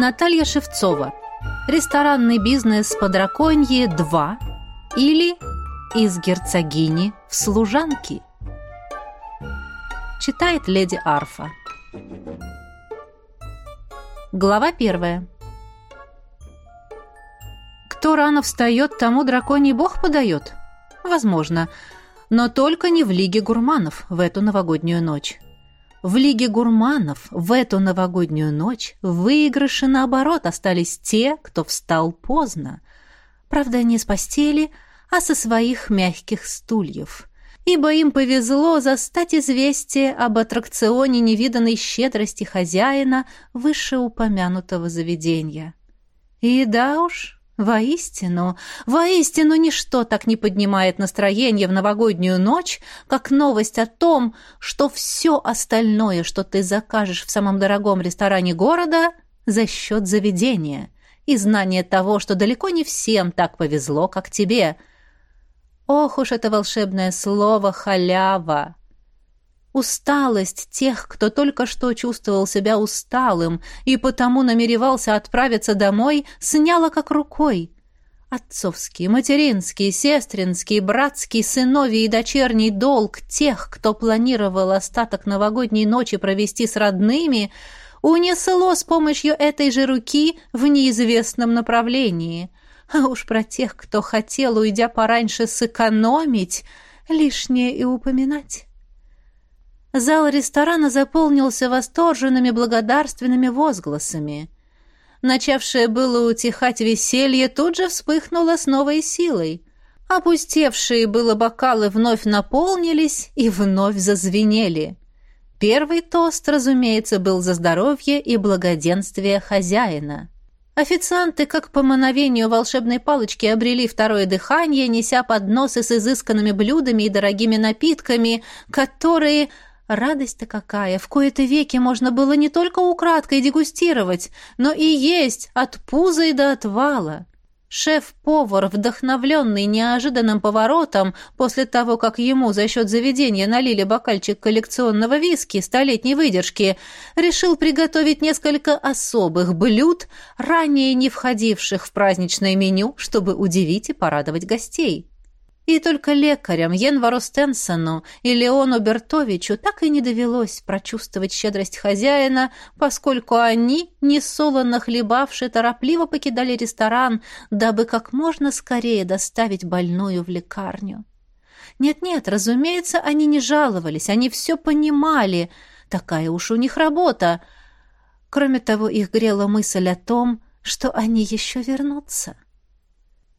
Наталья Шевцова. Ресторанный бизнес по драконье 2 или из герцогини в служанки. Читает леди Арфа. Глава первая. Кто рано встает, тому драконий бог подает. Возможно, но только не в Лиге гурманов в эту новогоднюю ночь. В Лиге гурманов в эту новогоднюю ночь в выигрыше, наоборот, остались те, кто встал поздно. Правда, не с постели, а со своих мягких стульев. Ибо им повезло застать известие об аттракционе невиданной щедрости хозяина вышеупомянутого заведения. И да уж, Воистину, воистину ничто так не поднимает настроение в новогоднюю ночь, как новость о том, что все остальное, что ты закажешь в самом дорогом ресторане города, за счет заведения, и знание того, что далеко не всем так повезло, как тебе. Ох уж это волшебное слово «халява». Усталость тех, кто только что чувствовал себя усталым и потому намеревался отправиться домой, сняла как рукой. Отцовский, материнский, сестринский, братский, сыновий и дочерний долг тех, кто планировал остаток новогодней ночи провести с родными, унесло с помощью этой же руки в неизвестном направлении. А уж про тех, кто хотел, уйдя пораньше, сэкономить, лишнее и упоминать. Зал ресторана заполнился восторженными благодарственными возгласами. Начавшее было утихать веселье тут же вспыхнуло с новой силой. Опустевшие было бокалы вновь наполнились и вновь зазвенели. Первый тост, разумеется, был за здоровье и благоденствие хозяина. Официанты, как по мановению волшебной палочки, обрели второе дыхание, неся подносы с изысканными блюдами и дорогими напитками, которые Радость-то какая! В кои-то веки можно было не только украдкой дегустировать, но и есть от пуза и до отвала. Шеф-повар, вдохновленный неожиданным поворотом, после того, как ему за счет заведения налили бокальчик коллекционного виски столетней выдержки, решил приготовить несколько особых блюд, ранее не входивших в праздничное меню, чтобы удивить и порадовать гостей. И только лекарям Йенвару Стенсону и Леону Бертовичу так и не довелось прочувствовать щедрость хозяина, поскольку они, несолоно хлебавши, торопливо покидали ресторан, дабы как можно скорее доставить больную в лекарню. Нет-нет, разумеется, они не жаловались, они все понимали, такая уж у них работа. Кроме того, их грела мысль о том, что они еще вернутся.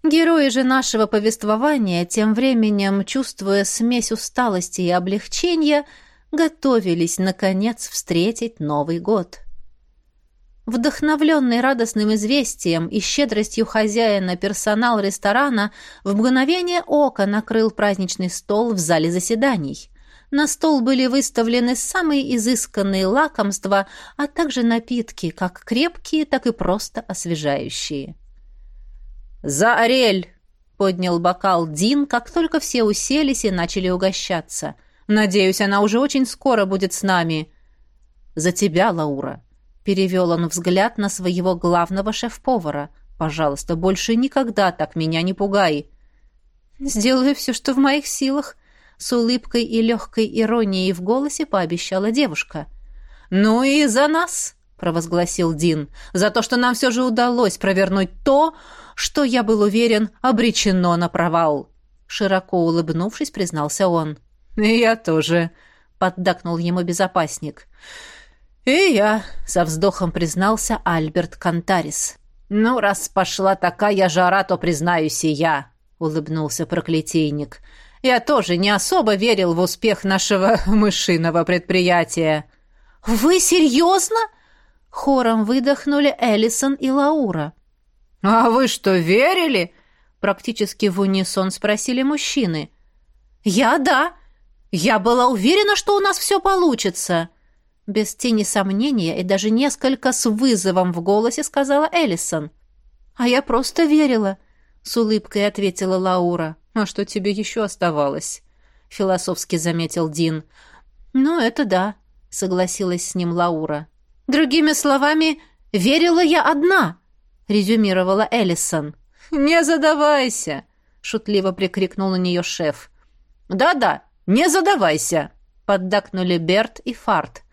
Герои же нашего повествования, тем временем, чувствуя смесь усталости и облегчения, готовились, наконец, встретить Новый год. Вдохновленный радостным известием и щедростью хозяина персонал ресторана в мгновение ока накрыл праздничный стол в зале заседаний. На стол были выставлены самые изысканные лакомства, а также напитки, как крепкие, так и просто освежающие. «За Ариэль!» — поднял бокал Дин, как только все уселись и начали угощаться. «Надеюсь, она уже очень скоро будет с нами». «За тебя, Лаура!» — перевел он взгляд на своего главного шеф-повара. «Пожалуйста, больше никогда так меня не пугай!» «Сделаю все, что в моих силах», — с улыбкой и легкой иронией в голосе пообещала девушка. «Ну и за нас!» — провозгласил Дин. «За то, что нам все же удалось провернуть то, что, я был уверен, обречено на провал. Широко улыбнувшись, признался он. «И я тоже», — поддакнул ему безопасник. «И я», — со вздохом признался Альберт Кантарис. «Ну, раз пошла такая жара, то признаюсь и я», — улыбнулся проклятийник. «Я тоже не особо верил в успех нашего мышиного предприятия». «Вы серьезно?» — хором выдохнули Эллисон и Лаура. «А вы что, верили?» Практически в унисон спросили мужчины. «Я да. Я была уверена, что у нас все получится». Без тени сомнения и даже несколько с вызовом в голосе сказала Эллисон. «А я просто верила», — с улыбкой ответила Лаура. «А что тебе еще оставалось?» — философски заметил Дин. «Ну, это да», — согласилась с ним Лаура. «Другими словами, Верила я одна, резюмировала Эллисон. Не задавайся, шутливо прикрикнул на нее шеф. Да-да, не задавайся, поддакнули Берт и Фарт.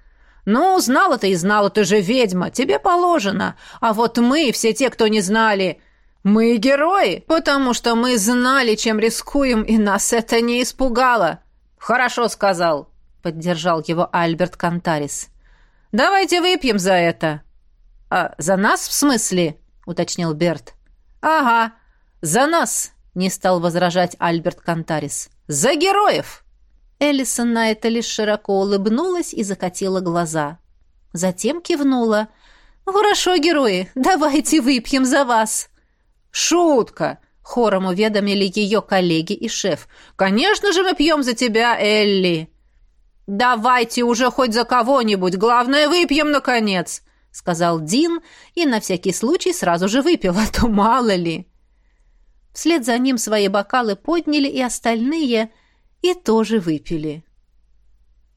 «Ну, знала ты и знала, ты же ведьма, тебе положено. А вот мы, все те, кто не знали, мы герои, потому что мы знали, чем рискуем, и нас это не испугало». «Хорошо сказал», — поддержал его Альберт Кантарис. «Давайте выпьем за это». «А за нас, в смысле?» — уточнил Берт. «Ага, за нас», — не стал возражать Альберт Кантарис. «За героев!» Эллисон на это лишь широко улыбнулась и закатила глаза. Затем кивнула. «Хорошо, герои, давайте выпьем за вас!» «Шутка!» — хором уведомили ее коллеги и шеф. «Конечно же мы пьем за тебя, Элли!» «Давайте уже хоть за кого-нибудь, главное, выпьем, наконец!» — сказал Дин и на всякий случай сразу же выпил, а то мало ли. Вслед за ним свои бокалы подняли и остальные — и тоже выпили.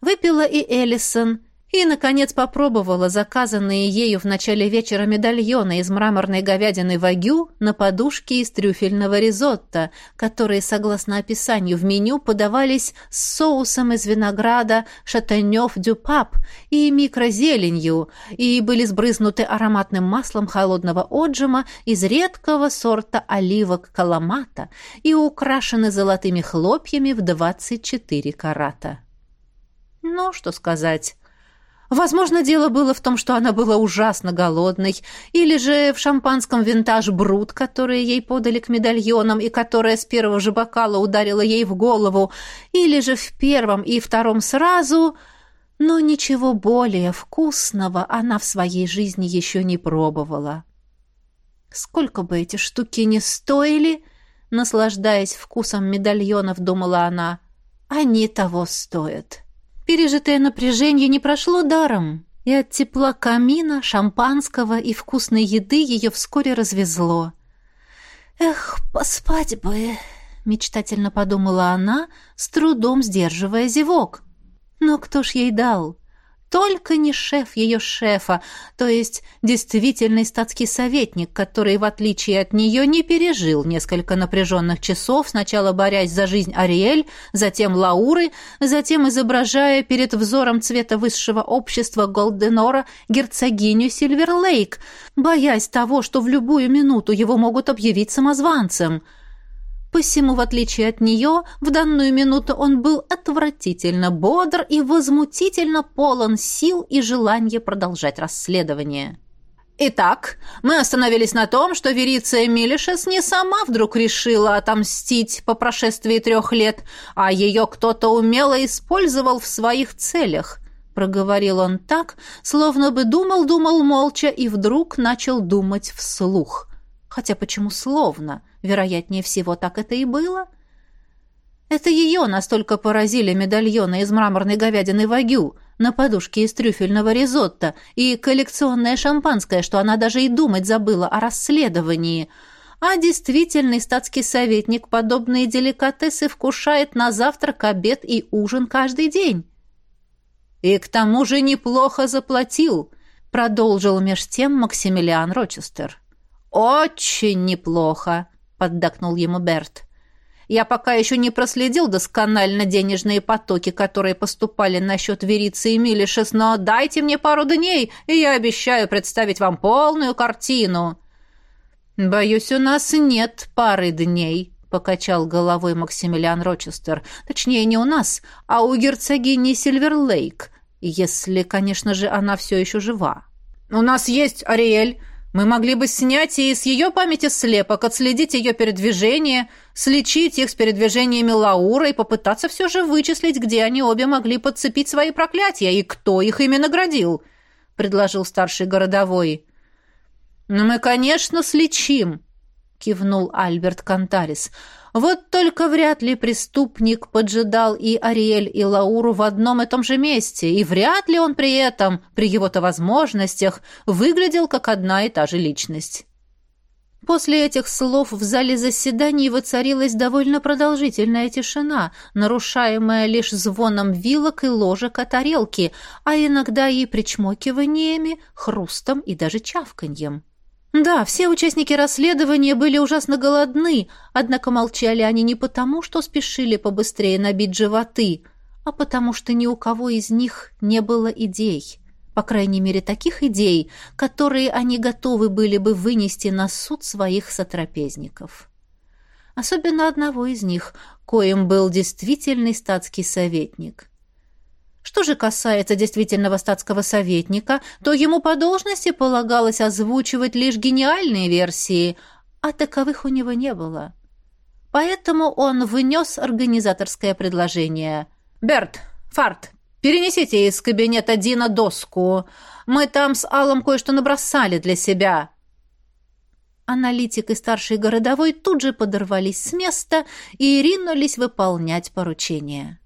Выпила и Эллисон, и, наконец, попробовала заказанные ею в начале вечера медальоны из мраморной говядины вагю на подушке из трюфельного ризотто, которые, согласно описанию в меню, подавались с соусом из винограда шатенёв дю пап и микрозеленью, и были сбрызнуты ароматным маслом холодного отжима из редкого сорта оливок каламата и украшены золотыми хлопьями в 24 карата. Ну, что сказать... Возможно, дело было в том, что она была ужасно голодной, или же в шампанском винтаж «Брут», который ей подали к медальонам и которая с первого же бокала ударила ей в голову, или же в первом и втором сразу, но ничего более вкусного она в своей жизни еще не пробовала. Сколько бы эти штуки ни стоили, наслаждаясь вкусом медальонов, думала она, они того стоят. Пережитое напряжение не прошло даром, и от тепла камина, шампанского и вкусной еды ее вскоре развезло. «Эх, поспать бы!» — мечтательно подумала она, с трудом сдерживая зевок. «Но кто ж ей дал?» Только не шеф ее шефа, то есть действительный статский советник, который, в отличие от нее, не пережил несколько напряженных часов, сначала борясь за жизнь Ариэль, затем Лауры, затем изображая перед взором цвета высшего общества Голденора герцогиню Сильверлейк, боясь того, что в любую минуту его могут объявить самозванцем – Посему, в отличие от нее, в данную минуту он был отвратительно бодр и возмутительно полон сил и желания продолжать расследование. Итак, мы остановились на том, что Вериция Милишес не сама вдруг решила отомстить по прошествии трех лет, а ее кто-то умело использовал в своих целях, проговорил он так, словно бы думал-думал молча и вдруг начал думать вслух. Хотя почему словно? Вероятнее всего, так это и было. Это ее настолько поразили медальоны из мраморной говядины вагю на подушке из трюфельного ризотто и коллекционное шампанское, что она даже и думать забыла о расследовании. А действительный статский советник подобные деликатесы вкушает на завтрак, обед и ужин каждый день. И к тому же неплохо заплатил, продолжил меж тем Максимилиан Рочестер. Очень неплохо поддакнул ему Берт. Я пока еще не проследил досконально денежные потоки, которые поступали на счет Верицы и Милишес, но дайте мне пару дней, и я обещаю представить вам полную картину». «Боюсь, у нас нет пары дней», — покачал головой Максимилиан Рочестер. «Точнее, не у нас, а у герцогини Сильверлейк, если, конечно же, она все еще жива». «У нас есть Ариэль», мы могли бы снять и с ее памяти слепок, отследить ее передвижение, слечить их с передвижениями Лаура и попытаться все же вычислить, где они обе могли подцепить свои проклятия и кто их ими наградил», — предложил старший городовой. «Ну, мы, конечно, слечим», — кивнул Альберт Кантарис. Вот только вряд ли преступник поджидал и Ариэль, и Лауру в одном и том же месте, и вряд ли он при этом, при его-то возможностях, выглядел как одна и та же личность. После этих слов в зале заседаний воцарилась довольно продолжительная тишина, нарушаемая лишь звоном вилок и ложек о тарелки, а иногда и причмокиваниями, хрустом и даже чавканьем. Да, все участники расследования были ужасно голодны, однако молчали они не потому, что спешили побыстрее набить животы, а потому что ни у кого из них не было идей по крайней мере, таких идей, которые они готовы были бы вынести на суд своих сотрапезников. Особенно одного из них, коим был действительный статский советник. Что же касается действительного статского советника, то ему по должности полагалось озвучивать лишь гениальные версии, а таковых у него не было. Поэтому он внес организаторское предложение. «Берт, Фарт, Перенесите из кабинета Дина доску. Мы там с Аллом кое-что набросали для себя». Аналитик и старший городовой тут же подорвались с места и ринулись выполнять поручение.